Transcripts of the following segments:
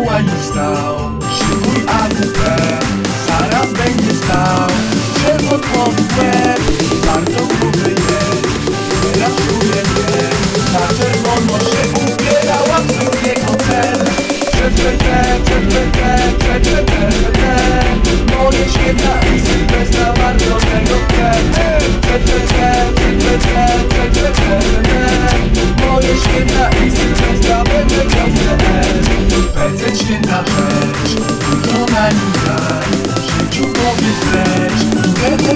koła nie stał Szykuj AWP, zaraz będzie stał Przewodkowy łeb, bardzo gruby jest Teraz czuje mnie, na czerwono się ubierała w jego cel Moje świetna ani daj Życiu powiedz też, serce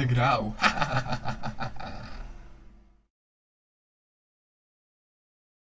degrau.